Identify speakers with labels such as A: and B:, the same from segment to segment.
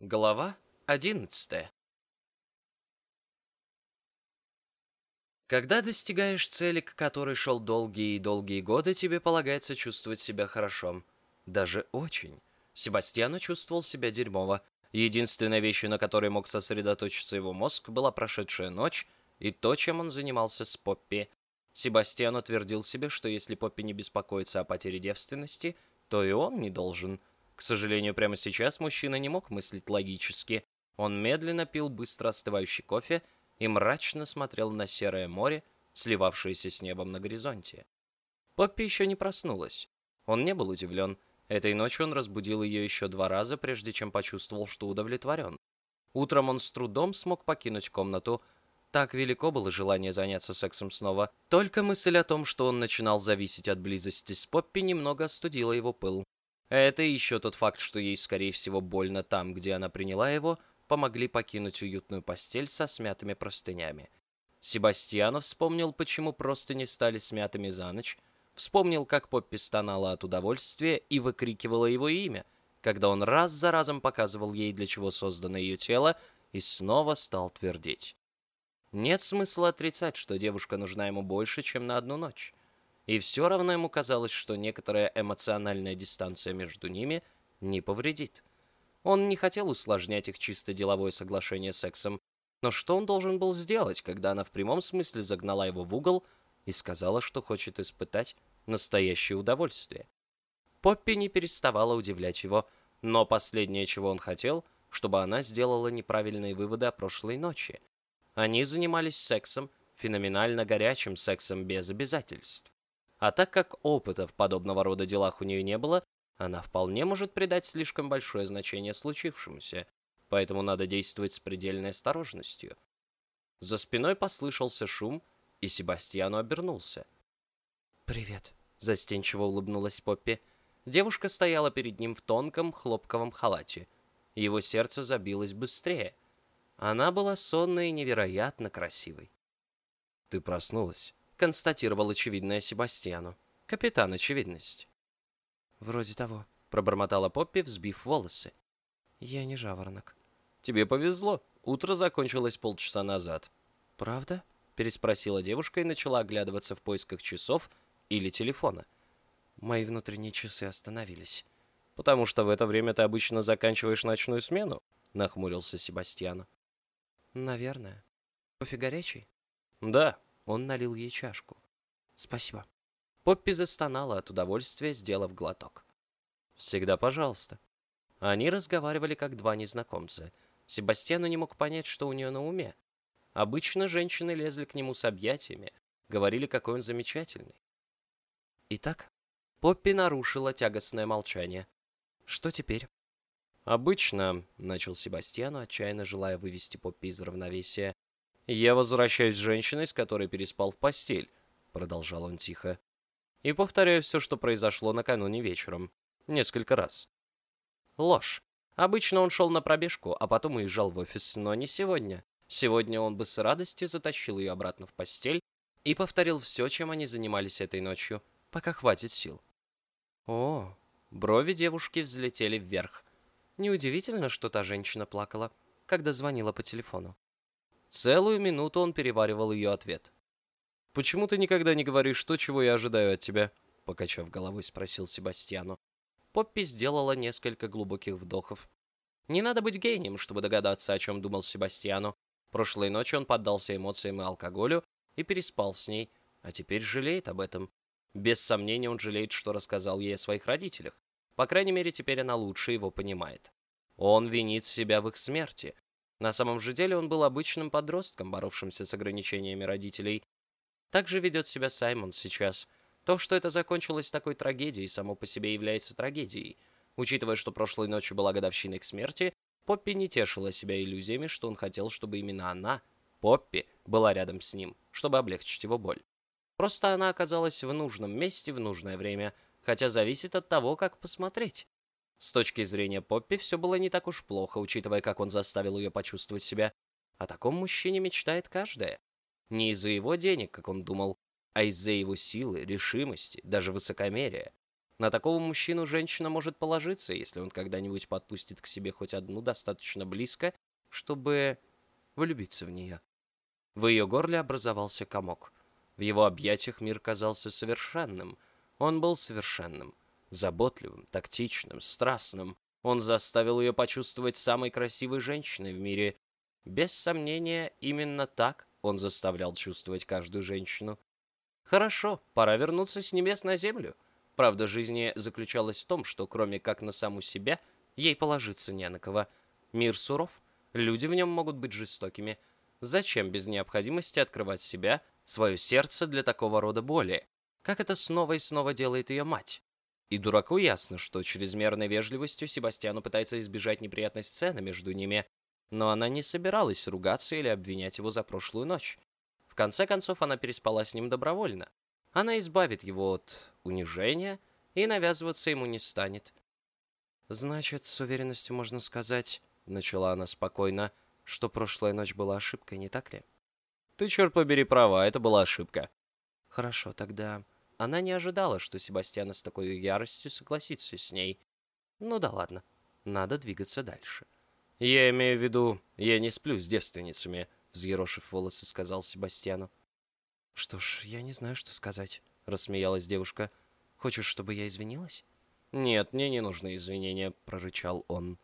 A: Глава 11 Когда достигаешь цели, к которой шел долгие и долгие годы, тебе полагается чувствовать себя хорошо. Даже очень. Себастьяно чувствовал себя дерьмово. Единственной вещью, на которой мог сосредоточиться его мозг, была прошедшая ночь и то, чем он занимался с Поппи. Себастьян утвердил себе, что если Поппи не беспокоится о потере девственности, то и он не должен. К сожалению, прямо сейчас мужчина не мог мыслить логически. Он медленно пил быстро остывающий кофе и мрачно смотрел на серое море, сливавшееся с небом на горизонте. Поппи еще не проснулась. Он не был удивлен. Этой ночью он разбудил ее еще два раза, прежде чем почувствовал, что удовлетворен. Утром он с трудом смог покинуть комнату. Так велико было желание заняться сексом снова. Только мысль о том, что он начинал зависеть от близости с Поппи, немного остудила его пыл. Это и еще тот факт, что ей, скорее всего, больно там, где она приняла его, помогли покинуть уютную постель со смятыми простынями. Себастьянов вспомнил, почему простыни стали смятыми за ночь, вспомнил, как Поппи стонала от удовольствия и выкрикивала его имя, когда он раз за разом показывал ей, для чего создано ее тело, и снова стал твердить. Нет смысла отрицать, что девушка нужна ему больше, чем на одну ночь. И все равно ему казалось, что некоторая эмоциональная дистанция между ними не повредит. Он не хотел усложнять их чисто деловое соглашение сексом, но что он должен был сделать, когда она в прямом смысле загнала его в угол и сказала, что хочет испытать настоящее удовольствие? Поппи не переставала удивлять его, но последнее, чего он хотел, чтобы она сделала неправильные выводы о прошлой ночи. Они занимались сексом, феноменально горячим сексом без обязательств. А так как опыта в подобного рода делах у нее не было, она вполне может придать слишком большое значение случившемуся, поэтому надо действовать с предельной осторожностью. За спиной послышался шум, и Себастьяну обернулся. «Привет», — застенчиво улыбнулась Поппи. Девушка стояла перед ним в тонком хлопковом халате. Его сердце забилось быстрее. Она была сонной и невероятно красивой. «Ты проснулась?» Констатировал очевидное Себастьяну. Капитан Очевидность. «Вроде того», — пробормотала Поппи, взбив волосы. «Я не жаворонок». «Тебе повезло. Утро закончилось полчаса назад». «Правда?» — переспросила девушка и начала оглядываться в поисках часов или телефона. Мои внутренние часы остановились. «Потому что в это время ты обычно заканчиваешь ночную смену?» — нахмурился Себастьяну. «Наверное. Кофе горячий?» «Да», он налил ей чашку. «Спасибо». Поппи застонала от удовольствия, сделав глоток. «Всегда пожалуйста». Они разговаривали как два незнакомца. Себастьяну не мог понять, что у нее на уме. Обычно женщины лезли к нему с объятиями, говорили, какой он замечательный. Итак, Поппи нарушила тягостное молчание. «Что теперь?» «Обычно», — начал Себастьяну, отчаянно желая вывести Поппи из равновесия, «Я возвращаюсь с женщиной, с которой переспал в постель», — продолжал он тихо. «И повторяю все, что произошло накануне вечером. Несколько раз». Ложь. Обычно он шел на пробежку, а потом уезжал в офис, но не сегодня. Сегодня он бы с радостью затащил ее обратно в постель и повторил все, чем они занимались этой ночью, пока хватит сил. О, брови девушки взлетели вверх. Неудивительно, что та женщина плакала, когда звонила по телефону. Целую минуту он переваривал ее ответ. «Почему ты никогда не говоришь то, чего я ожидаю от тебя?» Покачав головой, спросил Себастьяну. Поппи сделала несколько глубоких вдохов. Не надо быть гением, чтобы догадаться, о чем думал Себастьяну. Прошлой ночью он поддался эмоциям и алкоголю и переспал с ней, а теперь жалеет об этом. Без сомнения он жалеет, что рассказал ей о своих родителях. По крайней мере, теперь она лучше его понимает. Он винит себя в их смерти, на самом же деле он был обычным подростком, боровшимся с ограничениями родителей. Так же ведет себя Саймон сейчас. То, что это закончилось такой трагедией, само по себе является трагедией. Учитывая, что прошлой ночью была годовщина их смерти, Поппи не тешила себя иллюзиями, что он хотел, чтобы именно она, Поппи, была рядом с ним, чтобы облегчить его боль. Просто она оказалась в нужном месте в нужное время, хотя зависит от того, как посмотреть. С точки зрения Поппи все было не так уж плохо, учитывая, как он заставил ее почувствовать себя. О таком мужчине мечтает каждая. Не из-за его денег, как он думал, а из-за его силы, решимости, даже высокомерия. На такого мужчину женщина может положиться, если он когда-нибудь подпустит к себе хоть одну достаточно близко, чтобы влюбиться в нее. В ее горле образовался комок. В его объятиях мир казался совершенным. Он был совершенным, заботливым, тактичным, страстным. Он заставил ее почувствовать самой красивой женщиной в мире. Без сомнения, именно так он заставлял чувствовать каждую женщину. Хорошо, пора вернуться с небес на землю. Правда жизни заключалась в том, что кроме как на саму себя, ей положиться не на кого. Мир суров, люди в нем могут быть жестокими. Зачем без необходимости открывать себя, свое сердце для такого рода боли? Как это снова и снова делает ее мать? И дураку ясно, что чрезмерной вежливостью Себастьяну пытается избежать неприятной сцены между ними, но она не собиралась ругаться или обвинять его за прошлую ночь. В конце концов, она переспала с ним добровольно. Она избавит его от унижения и навязываться ему не станет. «Значит, с уверенностью можно сказать, — начала она спокойно, — что прошлая ночь была ошибкой, не так ли?» «Ты, черт побери, права, это была ошибка». «Хорошо, тогда она не ожидала, что Себастьян с такой яростью согласится с ней. Ну да ладно, надо двигаться дальше. «Я имею в виду, я не сплю с девственницами», — взъерошив волосы, сказал Себастьяну.
B: «Что ж, я не знаю, что сказать», — рассмеялась девушка. «Хочешь, чтобы я извинилась?»
A: «Нет, мне не нужны извинения», — прорычал он.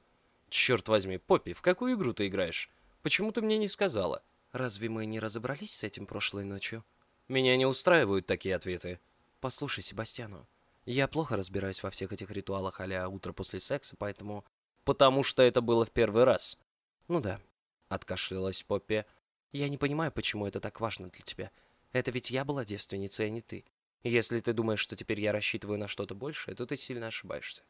A: «Черт возьми, Поппи, в какую игру ты играешь? Почему ты мне не сказала?»
B: «Разве мы не разобрались с этим прошлой ночью?»
A: «Меня не устраивают такие ответы».
B: Послушай, Себастьяну, я плохо разбираюсь во всех этих ритуалах а утро после секса, поэтому...
A: Потому что это было в первый раз.
B: Ну да, откашлялась Поппи. Я не понимаю, почему это так важно для тебя. Это ведь я была девственницей, а не ты. Если ты думаешь, что теперь я рассчитываю на что-то большее, то ты сильно ошибаешься.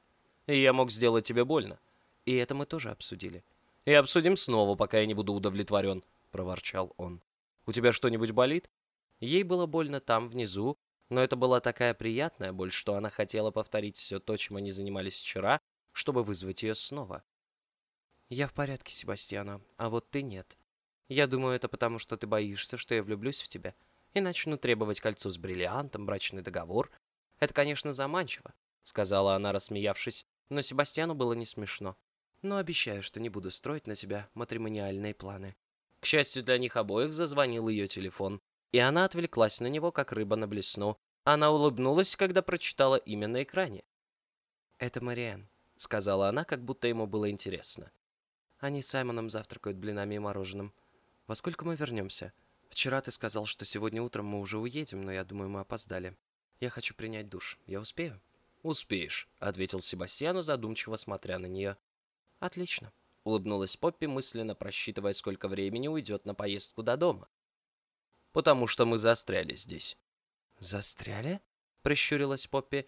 A: Я мог сделать тебе больно.
B: И это мы тоже обсудили.
A: И обсудим снова, пока я не буду удовлетворен, проворчал он. У тебя что-нибудь болит?
B: Ей было больно там, внизу, но это была такая приятная боль, что она хотела повторить все то, чем они занимались вчера, чтобы вызвать ее снова. «Я в порядке, Себастьяна, а вот ты нет. Я думаю, это потому, что ты боишься, что я влюблюсь в тебя и начну требовать кольцо с бриллиантом, брачный договор. Это, конечно, заманчиво», — сказала она, рассмеявшись, но Себастьяну было не смешно. «Но обещаю, что не буду строить на тебя матримониальные планы».
A: К счастью для них обоих, зазвонил ее телефон и она отвлеклась на него, как рыба на блесну. Она улыбнулась, когда прочитала имя на экране.
B: «Это Мариэн», — сказала она, как будто ему было интересно. «Они с Саймоном завтракают блинами и мороженым. Во сколько мы вернемся? Вчера ты сказал, что сегодня утром мы уже уедем, но я думаю, мы опоздали. Я хочу принять душ. Я успею?»
A: «Успеешь», — ответил Себастьяну, задумчиво смотря на нее.
B: «Отлично», —
A: улыбнулась Поппи, мысленно просчитывая, сколько времени уйдет на поездку до дома потому что мы застряли здесь».
B: «Застряли?»
A: — прищурилась Поппи.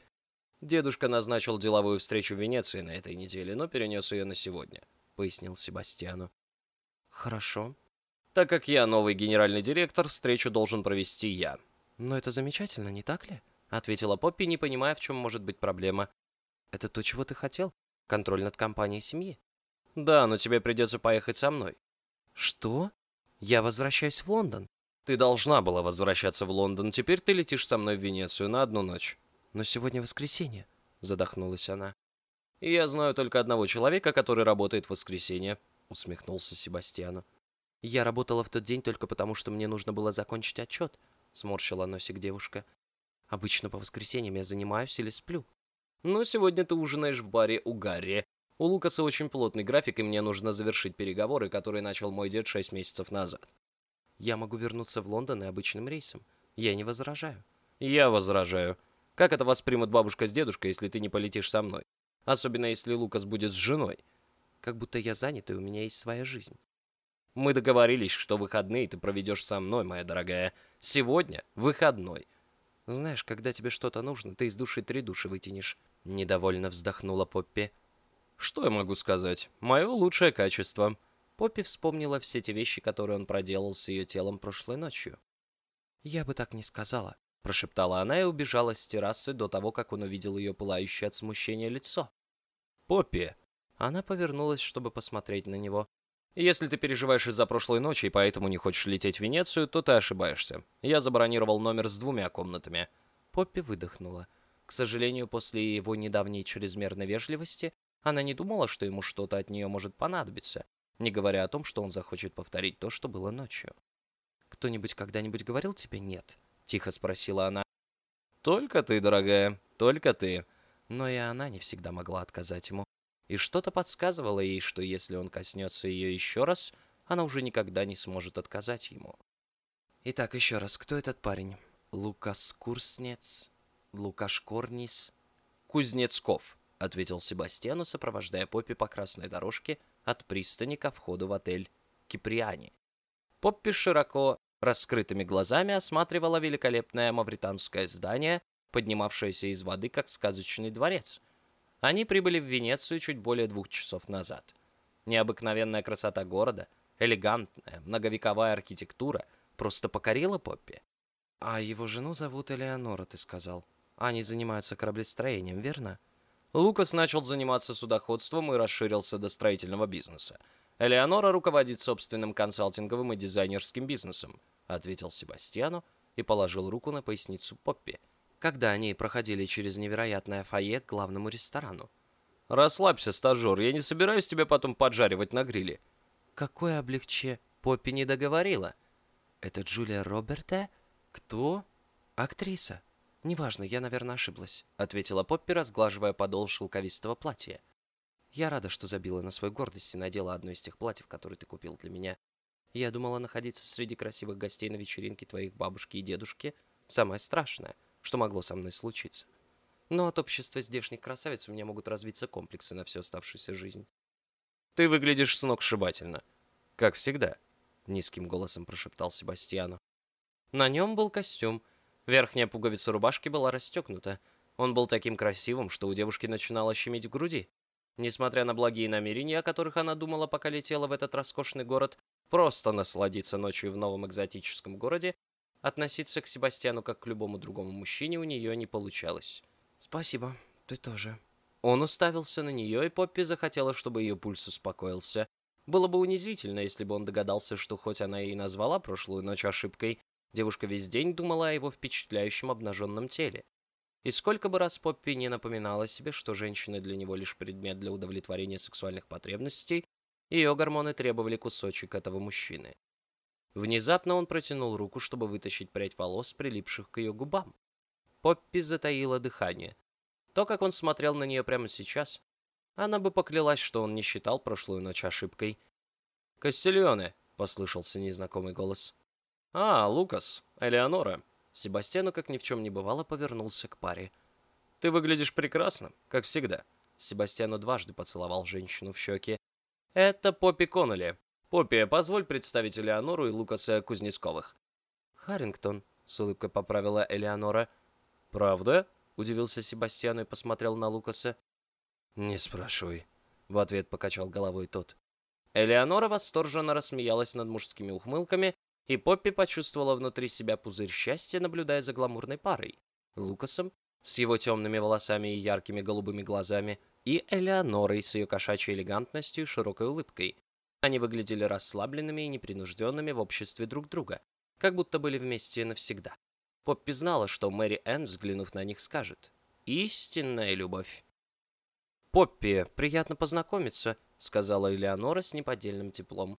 A: «Дедушка назначил деловую встречу в Венеции на этой неделе, но перенес ее на сегодня», — пояснил Себастьяну.
B: «Хорошо.
A: Так как я новый генеральный директор, встречу должен провести я».
B: «Но это замечательно, не так ли?»
A: — ответила Поппи, не понимая, в чем может быть проблема.
B: «Это то, чего ты хотел? Контроль над компанией семьи?»
A: «Да, но тебе придется поехать со мной».
B: «Что? Я возвращаюсь в Лондон?»
A: Ты должна была возвращаться в Лондон, теперь ты летишь со мной в Венецию на одну ночь.
B: Но сегодня воскресенье, задохнулась она.
A: Я знаю только одного человека, который работает в воскресенье, усмехнулся Себастьяну.
B: Я работала в тот день только потому, что мне нужно было закончить отчет, сморщила носик девушка. Обычно по воскресеньям я занимаюсь или сплю.
A: Но сегодня ты ужинаешь в баре у Гарри. У Лукаса очень плотный график, и мне нужно завершить переговоры, которые начал мой дед шесть месяцев назад.
B: Я могу вернуться в Лондон и обычным рейсом. Я не возражаю.
A: Я возражаю. Как это воспримут бабушка с дедушкой, если ты не полетишь со мной? Особенно если Лукас будет с женой.
B: Как будто я занят, и у меня есть своя жизнь.
A: Мы договорились, что выходные ты проведешь со мной, моя дорогая. Сегодня выходной.
B: Знаешь, когда тебе что-то нужно, ты из души три души вытянешь. Недовольно вздохнула Поппи.
A: Что я могу сказать? Мое лучшее качество.
B: Поппи вспомнила все те вещи, которые он проделал с ее телом прошлой ночью. «Я бы так не сказала», — прошептала она и убежала с террасы до того, как он увидел ее пылающее от смущения лицо.
A: «Поппи!»
B: Она повернулась, чтобы посмотреть на него.
A: «Если ты переживаешь из-за прошлой ночи и поэтому не хочешь лететь в Венецию, то ты ошибаешься. Я забронировал номер с двумя комнатами».
B: Поппи выдохнула. К сожалению, после его недавней чрезмерной вежливости, она не думала, что ему что-то от нее может понадобиться, не говоря о том, что он захочет повторить то, что было ночью. «Кто-нибудь когда-нибудь говорил тебе «нет»?» — тихо спросила она.
A: «Только ты, дорогая, только ты».
B: Но и она не всегда могла отказать ему. И что-то подсказывало ей, что если он коснется ее еще раз, она уже никогда не сможет отказать ему. Итак, еще раз, кто этот парень? Лукас Курснец? Лукаш Корнис?
A: Кузнецков, ответил Себастьяну, сопровождая Поппи по красной дорожке от пристани ко входу в отель Киприани. Поппи широко раскрытыми глазами осматривала великолепное мавританское здание, поднимавшееся из воды, как сказочный дворец. Они прибыли в Венецию чуть более двух часов назад. Необыкновенная красота города, элегантная, многовековая архитектура просто покорила Поппи.
B: «А его жену зовут Элеонора, ты сказал. Они занимаются кораблестроением, верно?»
A: Лукас начал заниматься судоходством и расширился до строительного бизнеса. Элеонора руководит собственным консалтинговым и дизайнерским бизнесом, ответил Себастьяну и положил руку на поясницу Поппи,
B: когда они проходили через невероятное фойе к главному ресторану.
A: «Расслабься, стажер, я не собираюсь тебя потом поджаривать на гриле».
B: «Какое облегче?» Поппи не договорила. «Это Джулия Роберта? Кто?» «Актриса. Неважно, я, наверное, ошиблась», — ответила Поппи, разглаживая подол шелковистого платья. «Я рада, что забила на свою гордость и надела одно из тех платьев, которые ты купил для меня. Я думала находиться среди красивых гостей на вечеринке твоих бабушки и дедушки — самое страшное, что могло со мной случиться. Но от общества здешних красавиц у меня могут развиться комплексы на всю оставшуюся жизнь.
A: «Ты выглядишь сногсшибательно. Как всегда», — низким голосом прошептал Себастьяну.
B: На нем был костюм. Верхняя пуговица рубашки была расстегнута. Он был таким красивым, что у девушки начинало щемить в груди. Несмотря на благие намерения, о которых она думала, пока летела в этот роскошный город, просто насладиться ночью в новом экзотическом городе, относиться к Себастьяну как к любому другому мужчине у нее не получалось. «Спасибо, ты тоже». Он уставился на нее, и Поппи захотела, чтобы ее пульс успокоился. Было бы унизительно, если бы он догадался, что хоть она и назвала прошлую ночь ошибкой, девушка весь день думала о его впечатляющем обнаженном теле. И сколько бы раз Поппи не напоминала себе, что женщина для него лишь предмет для удовлетворения сексуальных потребностей, ее гормоны требовали кусочек этого мужчины. Внезапно он протянул руку, чтобы вытащить прядь волос, прилипших к ее губам. Поппи затаила дыхание. То, как он смотрел на нее прямо сейчас, она бы поклялась, что он не считал прошлую ночь ошибкой.
A: «Кастильоне!» — послышался незнакомый голос. «А, Лукас, Элеонора!»
B: Себастьяну, как ни в чем не бывало, повернулся к паре.
A: «Ты выглядишь прекрасно, как всегда».
B: Себастьяну дважды поцеловал женщину в щеки.
A: «Это Поппи Коннелли. Поппи, позволь представить Элеонору и Лукаса Кузнецковых».
B: «Харрингтон», — с улыбкой поправила Элеонора.
A: «Правда?»
B: — удивился Себастьян и посмотрел на Лукаса.
A: «Не спрашивай», — в ответ покачал головой тот.
B: Элеонора восторженно рассмеялась над мужскими ухмылками, и Поппи почувствовала внутри себя пузырь счастья, наблюдая за гламурной парой. Лукасом, с его темными волосами и яркими голубыми глазами, и Элеонорой с ее кошачьей элегантностью и широкой улыбкой. Они выглядели расслабленными и непринужденными в обществе друг друга, как будто были вместе навсегда. Поппи знала, что Мэри Энн, взглянув на них, скажет «Истинная любовь». «Поппи, приятно познакомиться», — сказала Элеонора с неподдельным теплом.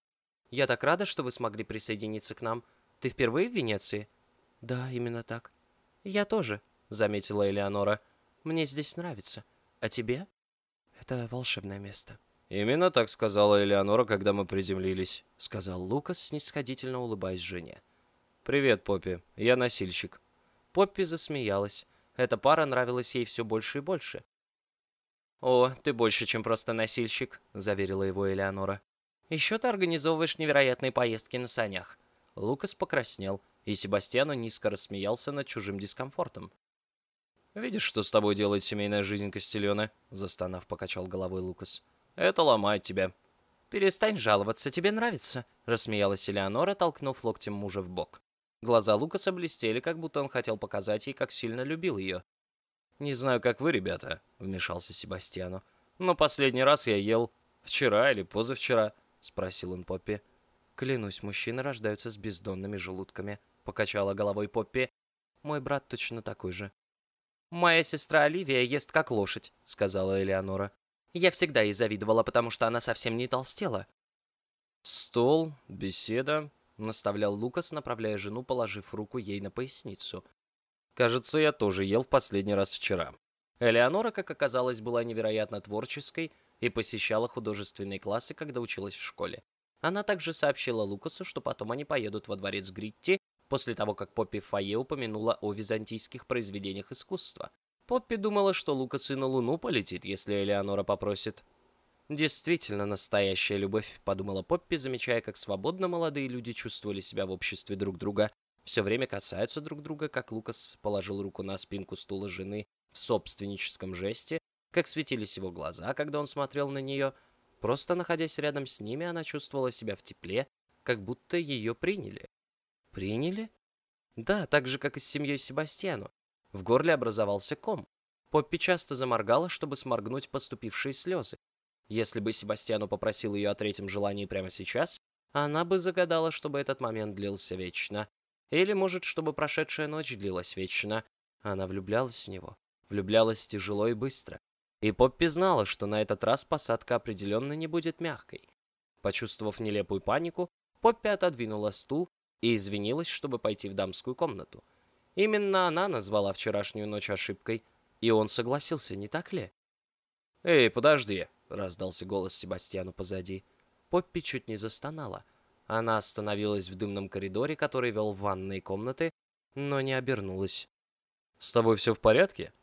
B: «Я так рада, что вы смогли присоединиться к нам. Ты впервые в Венеции?» «Да, именно так». «Я тоже», — заметила Элеонора. «Мне здесь нравится. А тебе?» «Это волшебное место».
A: «Именно так сказала Элеонора, когда мы приземлились», —
B: сказал Лукас, снисходительно улыбаясь жене.
A: «Привет, Поппи. Я носильщик».
B: Поппи засмеялась. Эта пара нравилась ей все больше и больше.
A: «О, ты больше, чем просто носильщик», — заверила его Элеонора.
B: «Еще ты организовываешь невероятные поездки на санях». Лукас покраснел, и Себастьяну низко рассмеялся над чужим дискомфортом.
A: «Видишь, что с тобой делает семейная жизнь Кастильона?» — застонав, покачал головой Лукас. «Это ломает тебя».
B: «Перестань жаловаться, тебе нравится», — рассмеялась Элеонора, толкнув локтем мужа в бок. Глаза Лукаса блестели, как будто он хотел показать ей, как сильно любил ее.
A: «Не знаю, как вы, ребята», — вмешался Себастьяну. «Но последний раз я ел вчера или позавчера», — спросил он Поппи.
B: «Клянусь, мужчины рождаются с бездонными желудками», — покачала головой Поппи. «Мой брат точно такой же». «Моя сестра Оливия ест как лошадь», — сказала Элеонора. «Я всегда ей завидовала, потому что она совсем не толстела».
A: «Стол, беседа», — наставлял Лукас, направляя жену, положив руку ей на поясницу. «Кажется, я тоже ел в последний раз вчера». Элеонора, как оказалось, была невероятно творческой и посещала художественные классы, когда училась в школе. Она также сообщила Лукасу, что потом они поедут во дворец Гритти, после того, как Поппи Фае упомянула о византийских произведениях искусства. Поппи думала, что Лукас и на Луну полетит, если Элеонора попросит. «Действительно настоящая любовь», — подумала Поппи, замечая, как свободно молодые люди чувствовали себя в обществе друг друга, все время касаются друг друга, как Лукас положил руку на спинку стула жены в собственническом жесте, как светились его глаза, когда он смотрел на нее. Просто находясь рядом с ними, она чувствовала себя в тепле, как будто ее приняли. Приняли? Да, так же, как и с семьей Себастьяну. В горле образовался ком. Поппи часто заморгала, чтобы сморгнуть поступившие слезы. Если бы Себастьяну попросил ее о третьем желании прямо сейчас, она бы загадала, чтобы этот момент длился вечно. Или, может, чтобы прошедшая ночь длилась вечно. Она влюблялась в него. Влюблялась тяжело и быстро. И Поппи знала, что на этот раз посадка определенно не будет мягкой. Почувствовав нелепую панику, Поппи отодвинула стул и извинилась, чтобы пойти в дамскую комнату. Именно она назвала вчерашнюю ночь ошибкой, и он согласился, не так ли? «Эй, подожди!» — раздался голос Себастьяну позади. Поппи чуть не застонала. Она остановилась в дымном коридоре, который вел в ванные комнаты, но не обернулась. «С тобой все в порядке?»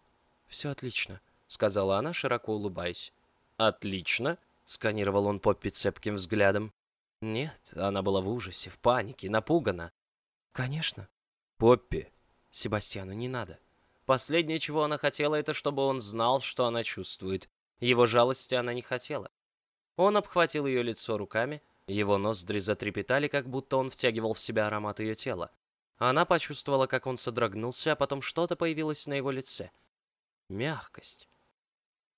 A: «Все отлично», — сказала она, широко улыбаясь. «Отлично?» — сканировал он Поппи цепким взглядом. Нет, она была в ужасе, в панике, напугана. Конечно. Поппи. Себастьяну не надо. Последнее, чего она хотела, это чтобы он знал, что она чувствует. Его жалости она не хотела. Он обхватил ее лицо руками, его ноздри затрепетали, как будто он втягивал в себя аромат ее тела. Она почувствовала, как он содрогнулся, а потом что-то появилось на его лице. Мягкость.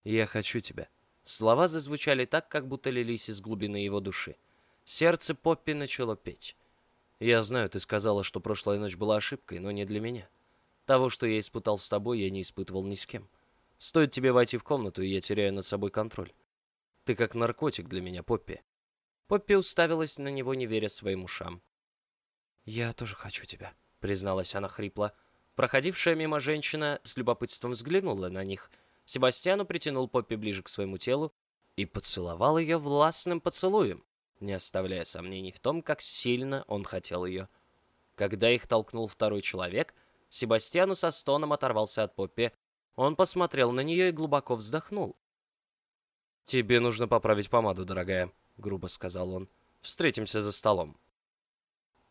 A: «Я хочу тебя». Слова зазвучали так, как будто лились из глубины его души. Сердце Поппи начало петь. «Я знаю, ты сказала, что прошлая ночь была ошибкой, но не для меня. Того, что я испытал с тобой, я не испытывал ни с кем. Стоит тебе войти в комнату, и я теряю над собой контроль. Ты как наркотик для меня, Поппи». Поппи уставилась на него, не веря своим ушам. «Я тоже хочу тебя», — призналась она хрипло. Проходившая мимо женщина с любопытством взглянула на них. Себастьяну притянул Поппи ближе к своему телу и поцеловал ее властным поцелуем не оставляя сомнений в том, как сильно он хотел ее. Когда их толкнул второй человек, Себастьяну со стоном оторвался от Поппи. Он посмотрел на нее и глубоко вздохнул. «Тебе нужно поправить помаду, дорогая», — грубо сказал он. «Встретимся за столом».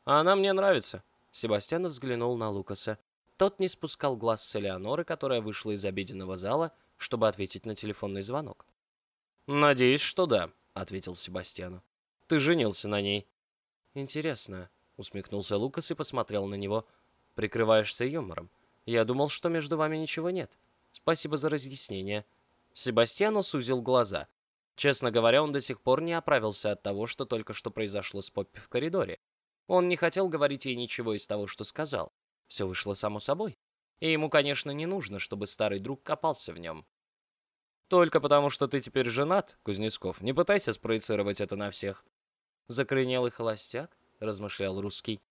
A: «Она мне нравится», — Себастьян взглянул на Лукаса. Тот не спускал глаз с Элеоноры, которая вышла из обеденного зала, чтобы ответить на телефонный звонок. «Надеюсь, что да», — ответил Себастьяну. Ты женился на ней». «Интересно», — усмехнулся Лукас и посмотрел на него. «Прикрываешься юмором. Я думал, что между вами ничего нет. Спасибо за разъяснение». Себастьяну сузил глаза. Честно говоря, он до сих пор не оправился от того, что только что произошло с Поппи в коридоре. Он не хотел говорить ей ничего из того, что сказал. Все вышло само собой. И ему, конечно, не нужно, чтобы старый друг копался в нем. «Только потому, что ты теперь женат, Кузнецков, не пытайся спроецировать это на всех. «Закрынелый холостяк?» — размышлял русский.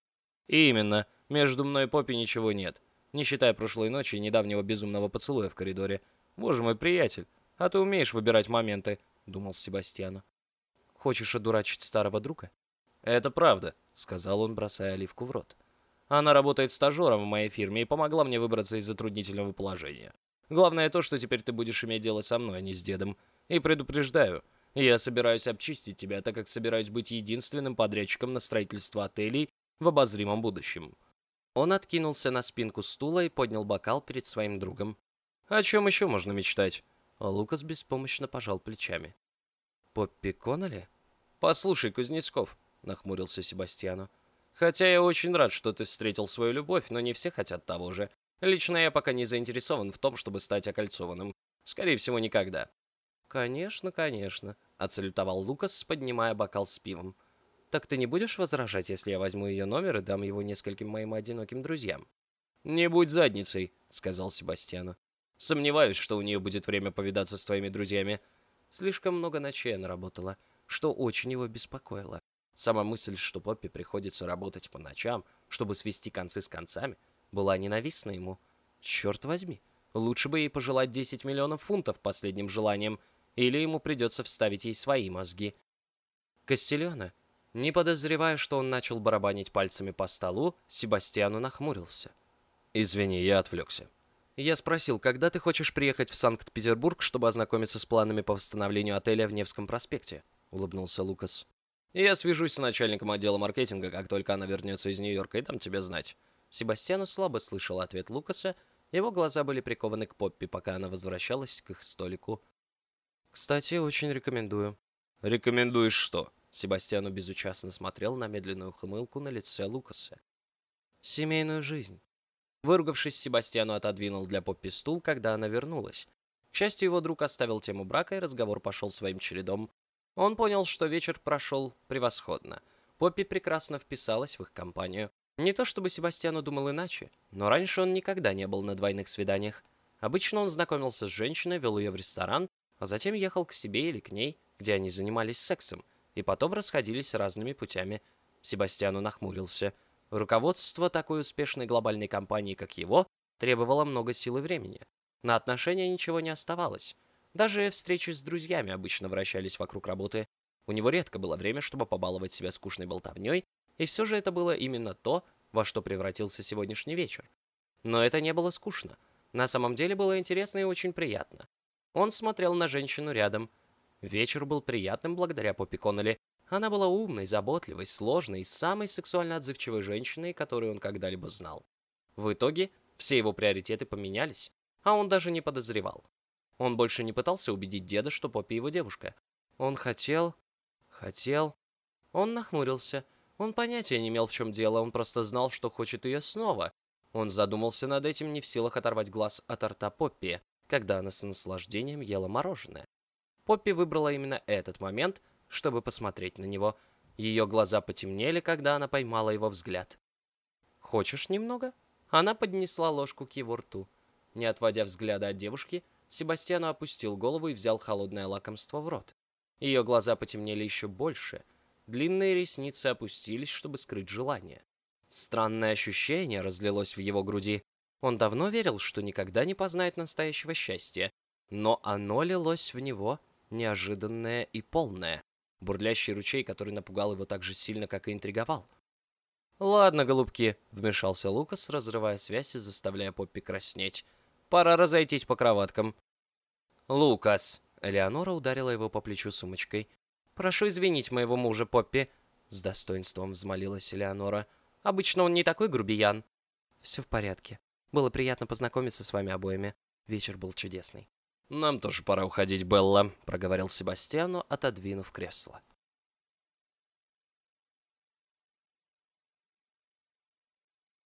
A: «Именно. Между мной и Поппи ничего нет. Не считая прошлой ночи и недавнего безумного поцелуя в коридоре. Боже мой, приятель, а ты умеешь выбирать моменты», — думал Себастьяну. «Хочешь одурачить старого друга?» «Это правда», — сказал он, бросая оливку в рот. «Она работает стажером в моей фирме и помогла мне выбраться из затруднительного положения. Главное то, что теперь ты будешь иметь дело со мной, а не с дедом. И предупреждаю, я собираюсь обчистить тебя, так как собираюсь быть единственным подрядчиком на строительство отелей в обозримом будущем». Он откинулся на спинку стула и поднял бокал перед своим другом. «О чем еще можно мечтать?» Лукас беспомощно пожал плечами. «Поппи Коннелли?» «Послушай, Кузнецков», — нахмурился Себастьяну. «Хотя я очень рад, что ты встретил свою любовь, но не все хотят того же. Лично я пока не заинтересован в том, чтобы стать окольцованным. Скорее всего, никогда». «Конечно, конечно», — отсалютовал Лукас, поднимая бокал с пивом. «Так ты не будешь возражать, если я возьму ее номер и дам его нескольким моим одиноким друзьям?» «Не будь задницей», — сказал Себастьяну. Сомневаюсь, что у нее будет время повидаться с твоими друзьями.
B: Слишком много ночей она работала, что очень его беспокоило. Сама мысль, что Поппи приходится работать по ночам, чтобы свести концы с концами, была ненавистна ему. Черт возьми, лучше бы ей пожелать 10 миллионов фунтов последним желанием, или ему придется вставить ей свои мозги. Кастильона, не подозревая, что он начал барабанить пальцами по столу, Себастьяну нахмурился.
A: «Извини, я отвлекся».
B: Я спросил, когда ты хочешь приехать в Санкт-Петербург, чтобы ознакомиться с планами по восстановлению отеля в Невском проспекте? Улыбнулся Лукас.
A: Я свяжусь с начальником отдела маркетинга, как только она вернется из Нью-Йорка, и дам тебе знать.
B: Себастьяну слабо слышал ответ Лукаса, его глаза были прикованы к Поппи, пока она возвращалась к их столику. «Кстати, очень рекомендую».
A: «Рекомендуешь что?»
B: Себастьяну безучастно смотрел на медленную ухмылку на лице Лукаса. «Семейную жизнь». Выругавшись, Себастьяну отодвинул для Поппи стул, когда она вернулась. К счастью, его друг оставил тему брака, и разговор пошел своим чередом. Он понял, что вечер прошел превосходно. Поппи прекрасно вписалась в их компанию. Не то чтобы Себастьяну думал иначе, но раньше он никогда не был на двойных свиданиях. Обычно он знакомился с женщиной, вел ее в ресторан, а затем ехал к себе или к ней, где они занимались сексом, и потом расходились разными путями. Себастьяну нахмурился – Руководство такой успешной глобальной компании, как его, требовало много сил и времени. На отношения ничего не оставалось. Даже встречи с друзьями обычно вращались вокруг работы. У него редко было время, чтобы побаловать себя скучной болтовней, и все же это было именно то, во что превратился сегодняшний вечер. Но это не было скучно. На самом деле было интересно и очень приятно. Он смотрел на женщину рядом. Вечер был приятным благодаря Поппи Коннелли, она была умной, заботливой, сложной и самой сексуально отзывчивой женщиной, которую он когда-либо знал. В итоге все его приоритеты поменялись, а он даже не подозревал. Он больше не пытался убедить деда, что Поппи его девушка. Он хотел... хотел... Он нахмурился. Он понятия не имел, в чем дело, он просто знал, что хочет ее снова. Он задумался над этим, не в силах оторвать глаз от рта Поппи, когда она с наслаждением ела мороженое. Поппи выбрала именно этот момент — чтобы посмотреть на него. Ее глаза потемнели, когда она поймала его взгляд. «Хочешь немного?» Она поднесла ложку к его рту. Не отводя взгляда от девушки, Себастьяну опустил голову и взял холодное лакомство в рот. Ее глаза потемнели еще больше. Длинные ресницы опустились, чтобы скрыть желание. Странное ощущение разлилось в его груди. Он давно верил, что никогда не познает настоящего счастья, но оно лилось в него, неожиданное и полное бурлящий ручей, который напугал его так же сильно, как и интриговал. «Ладно, голубки», — вмешался Лукас, разрывая связь и заставляя Поппи краснеть. «Пора разойтись по кроваткам». «Лукас!» — Элеонора ударила его по плечу сумочкой. «Прошу извинить моего мужа, Поппи», — с достоинством взмолилась Элеонора. «Обычно он не такой грубиян». «Все в порядке. Было приятно познакомиться с вами обоими. Вечер был чудесный».
A: «Нам тоже пора уходить, Белла», — проговорил Себастьяну, отодвинув кресло.